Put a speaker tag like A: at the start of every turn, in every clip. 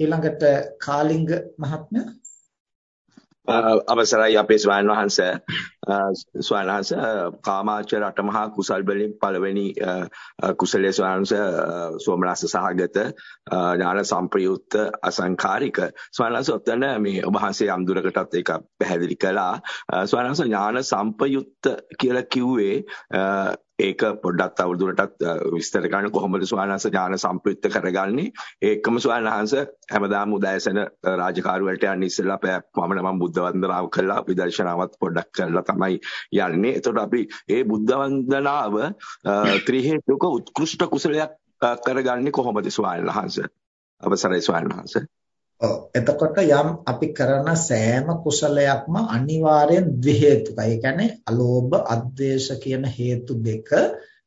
A: ඊළඟට කාලිංග මහත්මයා?
B: අවසරයි අපේ ස්වාමීන් වහන්සේ. ස්වාමීන් වහන්සේ කාමාචර අටමහා කුසල් වලින් පළවෙනි කුසලයේ ස්වාමීන් සෝමනස්ස සහගත ඥාන සම්ප්‍රයුක්ත අසංකාරික ස්වාමීන් වහන්සේ ඔතන මේ ඔබ වහන්සේ යම් දුරකටත් ඒක පැහැදිලි කළා. ස්වාමීන් වහන්සේ ඥාන සම්ප්‍රයුක්ත කියලා කිව්වේ ඒක පොඩ්ඩක් තවදුරටත් විස්තර කරන්න කොහොමද ස්වාමීන් ඥාන සම්ප්‍රයුක්ත කරගන්නේ? ඒකම ස්වාමීන් හැමදාම උදෑසන රාජකාරි වලට යන්න ඉස්සෙල්ලා පමණ මම බුද්ධ වන්දනාව කළා. විදර්ශනාවත් පොඩ්ඩක් කරලා තමයි යන්නේ. එතකොට අපි ඒ බුද්ධ වන්දනාව ත්‍රි හේතුක උත්කෘෂ්ඨ කුසලයක් කරගන්නේ කොහොමද ස්වාමීන් වහන්සේ? අවසරයි ස්වාමීන් වහන්සේ.
A: ඔව් එතකොට යම් අපි කරන සෑම කුසලයක්ම අනිවාර්යෙන් ද්වි හේතුකයි. ඒ කියන්නේ අලෝභ, අද්වේෂ කියන හේතු දෙක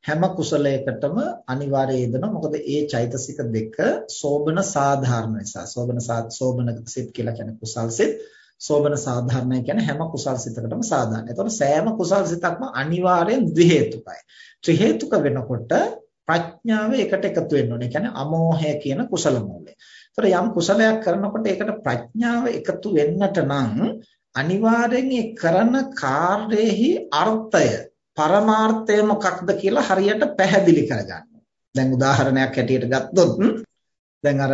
A: හැම කුසලයකටම අනිවාර්යයෙන් යෙදෙනවා. මොකද ඒ චෛතසික දෙක සෝබන සාධාරණ නිසා. සෝබන සෝබන සිත් කියලා කියන්නේ කුසල් සිත්. සෝබන සාධාරණයි කියන්නේ හැම කුසල් සිතකටම සාධාරණයි. එතකොට සෑම කුසල් සිතක්ම අනිවාර්යෙන් ද්වි හේතුකයි. ත්‍රි හේතුක වෙනකොට ප්‍රඥාව එකට එකතු වෙන්න ඕනේ. ඒ කියන්නේ අමෝහය කියන කුසල මූලය. ඒතර යම් කුසලයක් කරනකොට ඒකට ප්‍රඥාව එකතු වෙන්නට නම් අනිවාර්යෙන් ඒ කරන කාර්යෙහි අර්ථය පරමාර්ථය මොකක්ද කියලා හරියට පැහැදිලි කරගන්න. දැන් උදාහරණයක් හැටියට ගත්තොත් දැන් අර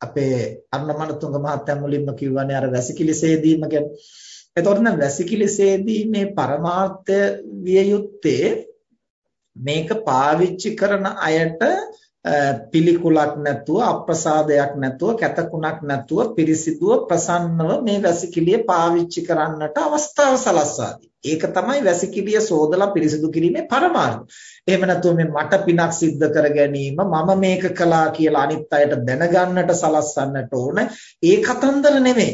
A: අපේ අර්ණමනතුංග මහත්තයා මුලින්ම කිව්වනේ අර වැසිකිලි සේදීම ගැන. එතකොට නම් වැසිකිලි සේදීමේ පරමාර්ථය විය යුත්තේ මේක පාවිච්චි කරන අයට පිළිකුලක් නැතුව අප්‍රසාදයක් නැතුව කැතකුණක් නැතුව පිරිසිදුව ප්‍රසන්නව මේ වැසිකිළිය පාවිච්චි කරන්නට අවස්ථාව සලස්වා ඒක තමයි වැසිකිළිය සෝදලා පිරිසිදු කිරීමේ පරමාර්ථය. එහෙම නැතුව මේ මට පිනක් සිද්ධ කර ගැනීම මම මේක කළා කියලා අනිත් අයට දැනගන්නට සලස්වන්නට ඕන. ඒ කතන්දර නෙමෙයි.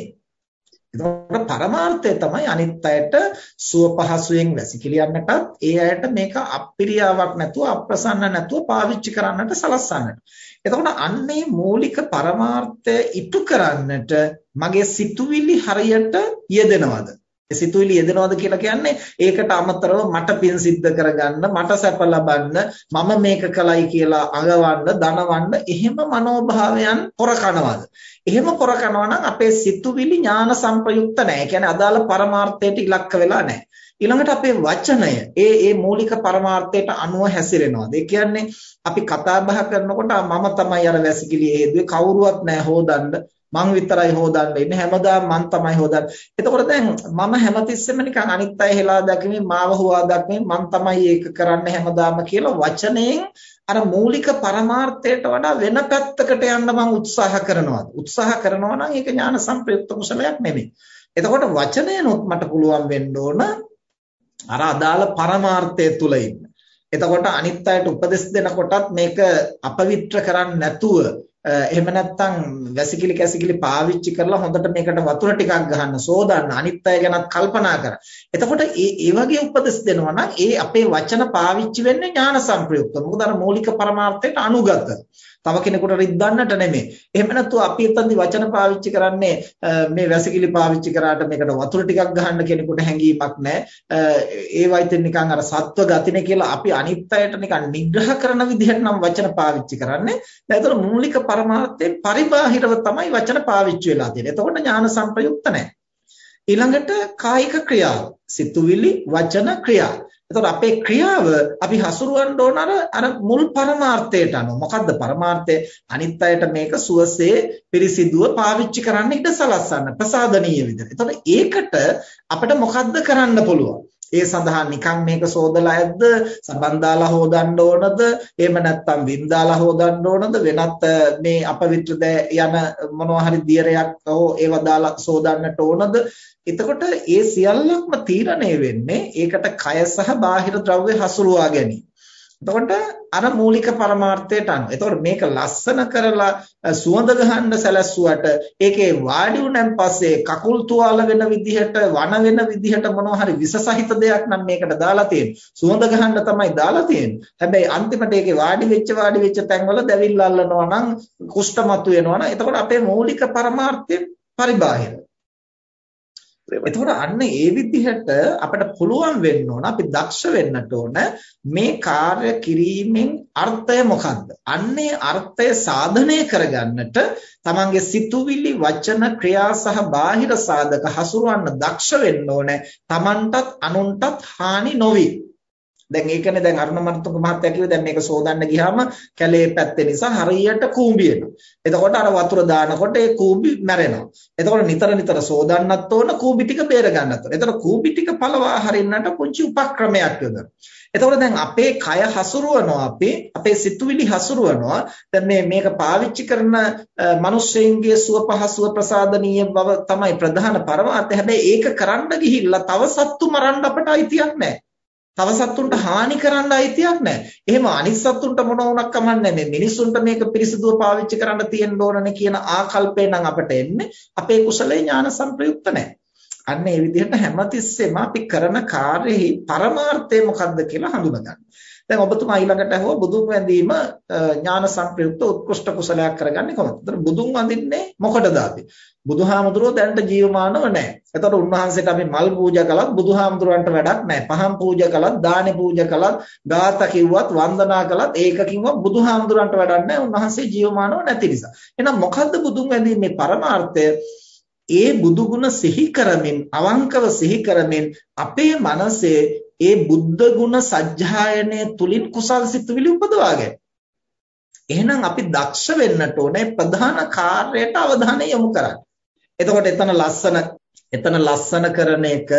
A: එතකොට පරමාර්ථය තමයි අනිත් අයට සුව පහසුවෙන් වැසිකිලියන්නටත් ඒ අයට මේක අප්‍රියාවක් නැතුව අප්‍රසන්න නැතුව පාවිච්චි කරන්නට සලස්වන්නට. එතකොට අන්නේ මූලික පරමාර්ථය ඉටු කරන්නට මගේ සිතුවිලි හරියට යෙදෙනවද? සිතුවිලි යෙදෙනවද කියලා කියන්නේ ඒකට අමතරව මට පින් සිද්ධ කරගන්න මට සැප ලබන්න මම මේක කළයි කියලා අඟවන්න දනවන්න එහෙම මනෝභාවයන් පොරකනවද එහෙම පොරකනවා නම් අපේ සිතුවිලි ඥාන සංප්‍රයුක්ත නැහැ. ඒ කියන්නේ අදාළ පරමාර්ථයට ඉලක්ක වෙලා නැහැ. ඊළඟට අපේ වචනය ඒ ඒ මූලික පරමාර්ථයට අනුව හැසිරෙනවා. ඒ කියන්නේ අපි කතා බහ කරනකොට මම තමයි අර වැසිකිලි හේදුවේ කවුරුවත් නැහැ හොදන්න. මං විතරයි හොදන්න ඉන්නේ හැමදාම මං තමයි හොදන්නේ. එතකොට දැන් මම හැමතිස්සෙම නිකන් අනිත් අය හෙලා දැකීමේ මාව හොවා දැකීමේ මං තමයි ඒක කරන්නේ හැමදාම කියලා වචනයෙන් අර මූලික පරමාර්ථයට වඩා වෙන පැත්තකට යන්න මං උත්සාහ කරනවා. උත්සාහ කරනවා නම් ඒක ඥාන සම්ප්‍රයුක්ත කුසලයක් නෙමෙයි. එතකොට වචනයනොත් මට පුළුවන් වෙන්න ඕන අර අදාළ පරමාර්ථය තුල ඉන්න. එතකොට අනිත් අයට උපදෙස් දෙනකොටත් මේක අපවිත්‍ර කරන්නේ නැතුව එහෙම නැත්නම් වැසිකිලි කැසිකිලි පාවිච්චි කරලා හොඳට මේකට වතුර ටිකක් ගහන්න සෝදන්න අනිත් අය ගැනත් කල්පනා කර. එතකොට මේ ඒ වගේ උපදෙස් දෙනවා නම් ඒ අපේ වචන පාවිච්චි වෙන්නේ ඥාන සංප්‍රයුක්ත. මොකද අර මූලික පරමාර්ථයට අනුගත. තව කෙනෙකුට රිද්දන්නට නෙමෙයි. එහෙම නැත්නම් අපි එතනදි වචන පාවිච්චි කරන්නේ මේ වැසිකිලි පාවිච්චි කරාට මේකට වතුර ටිකක් ගහන්න කෙනෙකුට හැඟීමක් නැහැ. ඒ වයිතෙන් නිකන් අර සත්ව ගතිනේ කියලා අපි අනිත් අයට නිකන් නිග්‍රහ කරන විදිහට නම් වචන පාවිච්චි කරන්නේ. ඒතර මූලික පරමාර්ථයේ පරිබාහිරව තමයි වචන පාවිච්චි වෙලා තියෙන්නේ. එතකොට ඥාන සංප්‍රයුක්ත නැහැ. ඊළඟට කායික ක්‍රියාව සිතුවිලි වචන ක්‍රියා එතකොට අපේ ක්‍රියාව අපි හසුරවන්න ඕන අර අර මුල් පරමාර්ථයට අනුව. මොකද්ද පරමාර්ථය? අනිත් අයට මේක සුවසේ පිරිසිදුව පාවිච්චි කරන්න ඉඩ සලස්සන්න ප්‍රසාදනීය විදිහට. එතකොට ඒකට අපිට මොකද්ද කරන්න පුළුවන්? ඒ සඳහා නිකන් මේක සෝදලා ඇද්ද? සබන් දාලා හොදන්න ඕනද? එහෙම නැත්නම් වින් දාලා හොදන්න ඕනද? වෙනත් මේ අපවිත්‍ර යන මොනවා හරි දියරයක් හෝ ඒව දාලා සෝදන්නට ඕනද? එතකොට ඒ සියල්ලක්ම තීරණය වෙන්නේ ඒකට කය සහ බාහිර ද්‍රව්‍ය හසුරුවා ගැනීම. එතකොට අර මූලික පරමාර්ථයට අනුව. එතකොට මේක ලස්සන කරලා සුවඳ ගහන්න සැලැස්සුවට ඒකේ වාඩි වුණන් පස්සේ කකුල් තුවාල වෙන විදිහට වන වෙන විදිහට මොනවා හරි විස සහිත දෙයක් නම් මේකට දාලා තියෙන්නේ. සුවඳ ගහන්න තමයි දාලා තියෙන්නේ. හැබැයි අන්තිමට ඒකේ වාඩි වෙච්ච වාඩි වෙච්ච තැන්වල දැවිල්ල අල්ලනවා නම් කුෂ්ඨ මතු වෙනවා නම් එතකොට අපේ මූලික පරමාර්ථය පරිබාහිර. එතකොට අන්න ඒ විදිහට අපිට පුළුවන් වෙන්න ඕන අපි දක්ෂ වෙන්නට ඕන මේ කාර්ය කිරීමෙන් අර්ථය මොකක්ද? අන්නේ අර්ථය සාධනය කරගන්නට තමන්ගේ සිතුවිලි වචන ක්‍රියා සහ බාහිර සාධක හසුරවන්න දක්ෂ වෙන්න ඕනේ. තමන්ටත් අනුන්ටත් හානි නොවි. දැන් ඒකනේ දැන් අරුණ මර්තුක මහත්තයා කිව්වේ දැන් මේක සෝදන්න ගියාම කැලේ පැත්තේ නිසා හරියට කූඹි එනවා. එතකොට අර වතුර දානකොට ඒ කූඹි මැරෙනවා. එතකොට නිතර නිතර සෝදන්නත් ඕන කූඹි ටික බේර ගන්නත් ඕන. එතකොට කූඹි ටික පළවා හරින්නට පුංචි උපක්‍රමයක් යොදනවා. එතකොට දැන් අපේ කය හසුරුවනවා අපි අපේ සිතුවිලි හසුරුවනවා. දැන් මේ මේක පාවිච්චි කරන මිනිස්සෙන්ගේ සුව පහසුව ප්‍රසාදනීය බව තමයි ප්‍රධාන පරමාර්ථය. හැබැයි ඒක කරන්න ගිහිල්ලා තව සත්තු මරන්න අපට අයිතියක් නැහැ. තව සත්තුන්ට හානි කරන්න අයිතියක් නැහැ. එහෙම අනිත් සත්තුන්ට මොන වුණක් කමන්නේ මේ මිනිස්සුන්ට මේක පිරිසිදුව පාවිච්චි කරන්න තියෙන්න ඕනනේ කියන ආකල්පය නම් අපට එන්නේ අපේ කුසලයේ ඥාන සංප්‍රයුක්ත නැහැ. අන්න ඒ විදිහට හැමතිස්සෙම අපි කරන කාර්යෙහි පරමාර්ථය මොකක්ද කියලා හඳුනගන්න. දැන් ඔබතුමා ඊළඟට අහුව බුදුන් වැඳීම ඥාන සංප්‍රයුක්ත උත්කෘෂ්ඨ කුසලයක් කරගන්නේ කොහොමද? ඒතර බුදුන් වඳින්නේ මොකටද අපි? බුදුහාමුදුරුවෝ දැනට ජීවමානව නැහැ. එතකොට උන්වහන්සේට අපි මල් පූජා කළත් බුදුහාමුදුරුවන්ට වැඩක් නැහැ. පහන් පූජා කළත්, දානෙ පූජා කළත්, ගාථා කිව්වත්, වන්දනා කළත් ඒක කිව්වොත් බුදුහාමුදුරන්ට වැඩක් නැහැ. උන්වහන්සේ ජීවමානව නැති නිසා. එහෙනම් මොකද්ද බුදුන් වැඳීමේ පරමාර්ථය? ඒ බුදු ගුණ සිහි කරමින් අවංකව සිහි කරමින් අපේ මනසේ ඒ බුද්ධ ගුණ සජ්ජායනය තුලින් කුසල් සිතුවිලි උපදවා ගන්න. එහෙනම් අපි දක්ෂ වෙන්නට ඕනේ ප්‍රධාන කාර්යයට අවධානය යොමු කරන්න. එතකොට එතන ලස්සන එතන ලස්සන කරන එක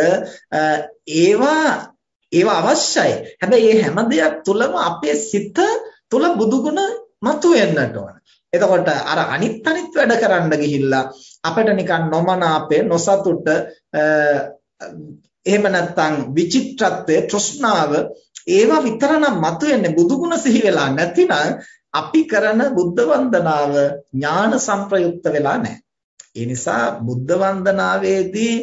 A: ඒවා ඒවා අවශ්‍යයි. හැබැයි මේ හැම දෙයක් තුලම අපේ සිත තුල බුදුගුණ මතුවෙන්නට ඕන. එතකොට අර අනිත් අනිත් වැඩ කරන්න ගිහිල්ලා අපිට නිකන් නොමනාපේ නොසතුට එහෙම නැත්නම් විචිත්‍රත්වය තෘෂ්ණාව ඒවා විතරනම් මතුවෙන්නේ බුදුගුණ සිහි වෙලා නැතිනම් අපි කරන බුද්ධ වන්දනාව ඥාන සංප්‍රයුක්ත වෙලා නැහැ. ඒ නිසා බුද්ධ වන්දනාවේදී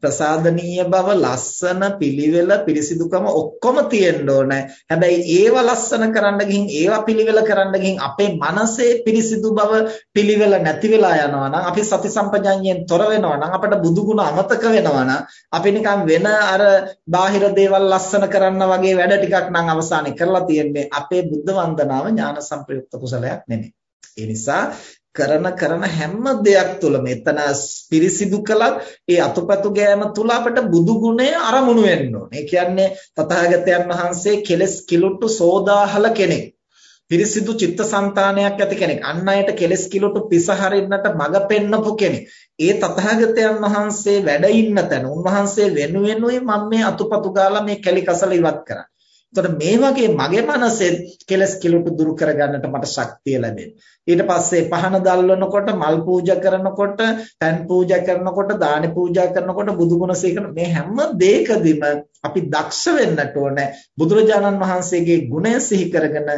A: ප්‍රසාදනීය බව ලස්සන පිළිවෙල පිරිසිදුකම ඔක්කොම තියෙන්න ඕනේ. හැබැයි ඒව ලස්සන කරන්න ගිහින් ඒව පිළිවෙල කරන්න ගිහින් අපේ මනසේ පිරිසිදු බව පිළිවෙල නැති වෙලා යනවා නම් අපි සති සම්පජඤ්ඤයෙන් තොර වෙනවා නම් අපිට බුදුගුණ අමතක වෙනවා නම් අපි නිකන් වෙන අර බාහිර දේවල් ලස්සන කරන්න වගේ වැඩ ටිකක් නම් අවසානයේ කරලා තියෙන්නේ අපේ බුද්ධ වන්දනාව ඥාන සම්ප්‍රයුක්ත කුසලයක් නෙමෙයි. ඒ නිසා කරන කරන හැම දෙයක් තුළම එතන පිරිසිදු කළත් ඒ අතුපතු ගෑම තුල අපට බුදු ගුණය අරමුණු වෙන්න ඕනේ. ඒ කියන්නේ තථාගතයන් වහන්සේ කෙලස් කිලුට්ටු සෝදාහල කෙනෙක්. පිරිසිදු චිත්තසංතානයක් ඇති කෙනෙක්. අන් අයට කෙලස් කිලුට්ටු පිසහරින්නට මඟ පෙන්නපු කෙනෙක්. ඒ තථාගතයන් වහන්සේ වැඩ ඉන්න තැන උන්වහන්සේ වෙනුවෙනුයි මම මේ අතුපතු ගාලා මේ කැලි කසල ඉවත් කරන්නේ. එතකොට මේ වගේ මගේ මනසේ කෙලස් කිලුට දුරු කරගන්නට මට ශක්තිය ලැබෙනවා. ඊට පස්සේ පහන දල්වනකොට මල් පූජා කරනකොට, පෑන් පූජා කරනකොට, දාන පූජා කරනකොට බුදුගුණ සීකරන මේ හැම දෙයකදීම අපි දක්ෂ වෙන්නට ඕනේ. බුදුරජාණන් වහන්සේගේ ගුණය සිහි කරගෙන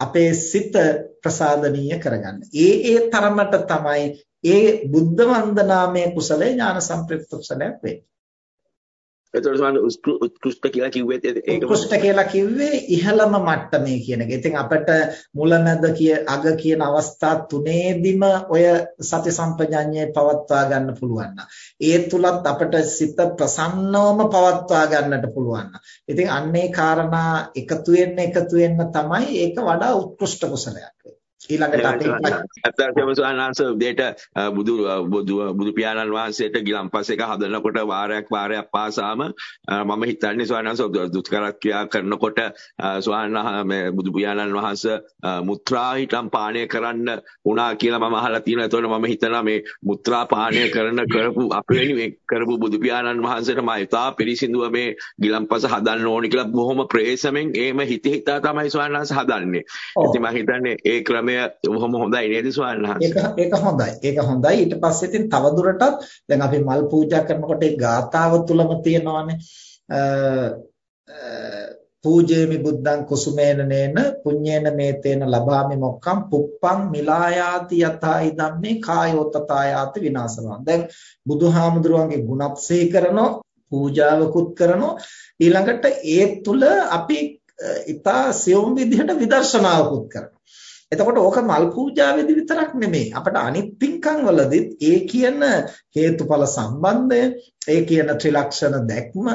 A: අපේ සිත ප්‍රසාදනීය කරගන්න. ඒ ඒ තරමට තමයි ඒ බුද්ධ වන්දනාමය කුසලේ ඥාන සම්ප්‍රයුක්ත කුසලයක් වෙන්නේ.
B: එතකොට සමහර උත්කෘෂ්ඨ කියලා කිව්වෙත් ඒක
A: උත්කෘෂ්ඨ කියලා කිව්වේ ඉහළම මට්ටමේ කියන එක. ඉතින් අපිට මුලමැද කිය අග කියන අවස්ථා තුනේදිම ඔය සති සම්පජඤ්ඤය පවත්වා ගන්න පුළුවන්. ඒ තුලත් අපිට සිත ප්‍රසන්නවම පවත්වා ගන්නට පුළුවන්. ඉතින් අන්නේ කාරණා එකතු වෙන්න එකතු වෙන්න තමයි ඒක වඩා උත්කෘෂ්ඨ කුසලයක් වෙන්නේ. ඊළඟට අපි
B: අත්‍යවශ්‍යම සානංශ දෙයට බුදු බුදු පියාණන් වහන්සේට ගිලම්පස් එක හදනකොට වාරයක් වාරයක් පාසාම මම හිතන්නේ සානංශ දුෂ්කර ක්‍රියා කරනකොට සානංශ මේ බුදු පියාණන් වහන්සේ මුත්‍රා හිටම් පානය කරන්න උනා කියලා මම අහලා තියෙනවා. ඒතකොට මම හිතනවා මේ මුත්‍රා පානය කරන කරපු අපේ කරපු බුදු පියාණන් වහන්සේට මම ඉතා පිරිසිදුව මේ ගිලම්පස හදන්න ඕනි කියලා බොහොම ප්‍රේසමෙන් එහෙම හිත හිතා තමයි සානංශ හදන්නේ. ඉතින් මම හිතන්නේ ඒ ක්‍රමය බොහොම හොඳයි නේද ස්වාමීන්
A: ඒක ඒක හොඳයි. ඒක හොඳයි. ඊට පස්සේ ඉතින් තවදුරටත් දැන් අපි මල් පූජා කරනකොට ඒ ගාතාව තුලම තියෙනවානේ පූජේමි බුද්ධං කුසුමේන නේන පුඤ්ඤේන මේතේන ලබාමි මොක්ඛම් පුප්පං මිලායාති යතා ඉදම්මේ කායෝ තථායාති විනාශනවා. දැන් බුදුහාමුදුරුවන්ගේ ගුණත් සිහි කරනවා පූජාවකුත් කරනවා ඊළඟට ඒ තුල අපි ඊට සියුම් විදිහට විදර්ශනාවකුත් කරනවා. එතකොට ඕක මල් පූජාවේදී විතරක් නෙමෙයි. අපිට අනිත් පින්කම් වලදීත් ඒ කියන හේතුඵල සම්බන්ධය, ඒ කියන ත්‍රිලක්ෂණ දැක්ම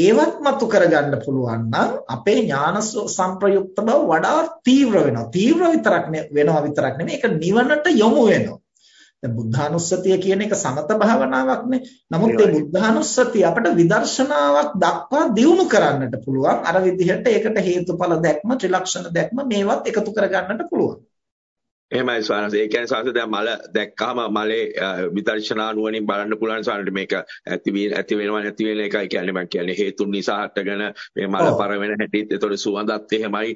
A: ඒවත් මතු කරගන්න පුළුවන් නම් අපේ ඥාන සංප්‍රයුක්ත බව වඩා තීව්‍ර වෙනවා. තීව්‍ර විතරක් වෙනවා විතරක් නෙමෙයි ඒක නිවනට යොමු වෙනවා. දැන් බුද්ධානුස්සතිය කියන එක සමත භාවනාවක්නේ. නමුත් මේ බුද්ධානුස්සතිය අපිට විදර්ශනාවක් දක්වා දියුණු කරන්නට පුළුවන්. අර විදිහට ඒකට හේතුඵල දැක්ම, ත්‍රිලක්ෂණ දැක්ම මේවත් එකතු කරගන්නට පුළුවන්.
B: එහෙමයි ස්වාමීන්. ඒ කියන්නේ ස්වාමීන් දැන් මල දැක්කම මලේ විදර්ශනා නුවණින් බලන්න පුළුවන් ස්වාමීන් මේක ඇති ඇති වෙනවා නැති වෙන එකයි කියන්නේ මම කියන්නේ. හේතුන් නිසා හටගෙන මේ මල පර වෙන හැටිත් ඒතකොට සුවඳත් එහෙමයි.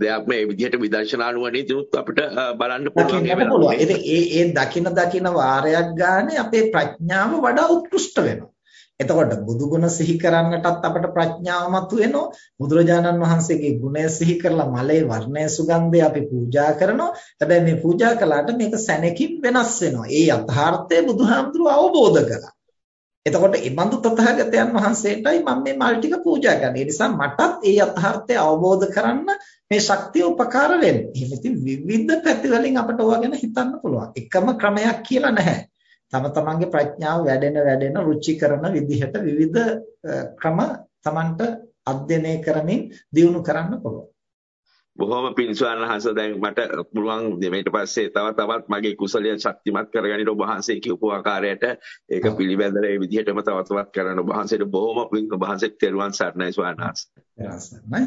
B: දෙයක් මේ විදිහට විදර්ශනා නුවණින් දිනුත් අපිට බලන්න පුළුවන්
A: ඒ ඒ දකින දකින වාරයක් ගානේ අපේ ප්‍රඥාව වඩා උත්කෘෂ්ට වෙනවා එතකොට බුදු ගුණ සිහි කරන්නටත් අපට ප්‍රඥාව මතුවෙනවා. බුදුරජාණන් වහන්සේගේ ගුණය සිහි කරලා මලේ වර්ණය සුගන්ධය අපි පූජා කරනවා. හැබැයි මේ පූජා කළාට මේක සැනකින් වෙනස් වෙනවා. ඒ යථාර්ථය බුදුහාමුදුරුව අවබෝධ කළා. එතකොට ඒ බඳු තථාගතයන් වහන්සේටයි මම මේ මල් ටික පූජා කරන්නේ. ඒ නිසා මටත් ඒ යථාර්ථය අවබෝධ කරන්න මේ ශක්තිය උපකාර වෙන්නේ. එහෙනම් ඉතින් විවිධ පැති වලින් අපට ඕවා ගැන හිතන්න පුළුවන්. එකම ක්‍රමයක් කියලා නැහැ. තම තමන්ගේ ප්‍රඥාව වැඩෙන වැඩෙන රුචි කරන විදිහට විවිධ ක්‍රම තමන්ට අධ්‍යයනය කරමින් දියුණු කරන්න පුළුවන්.
B: බොහොම පින්සුවන් හස දැන් මට පුළුවන් ඊට පස්සේ තව තවත් මගේ කුසලය ශක්තිමත් කරගන්න ඔබ වහන්සේ කියපු ආකාරයට ඒක පිළිබඳව ඒ විදිහටම තව තවත් කරන්න ඔබ වහන්සේට බොහොම පින් ඔබ වහන්සේට තෙරුවන් සරණයි ස්වාමීන් වහන්සේ.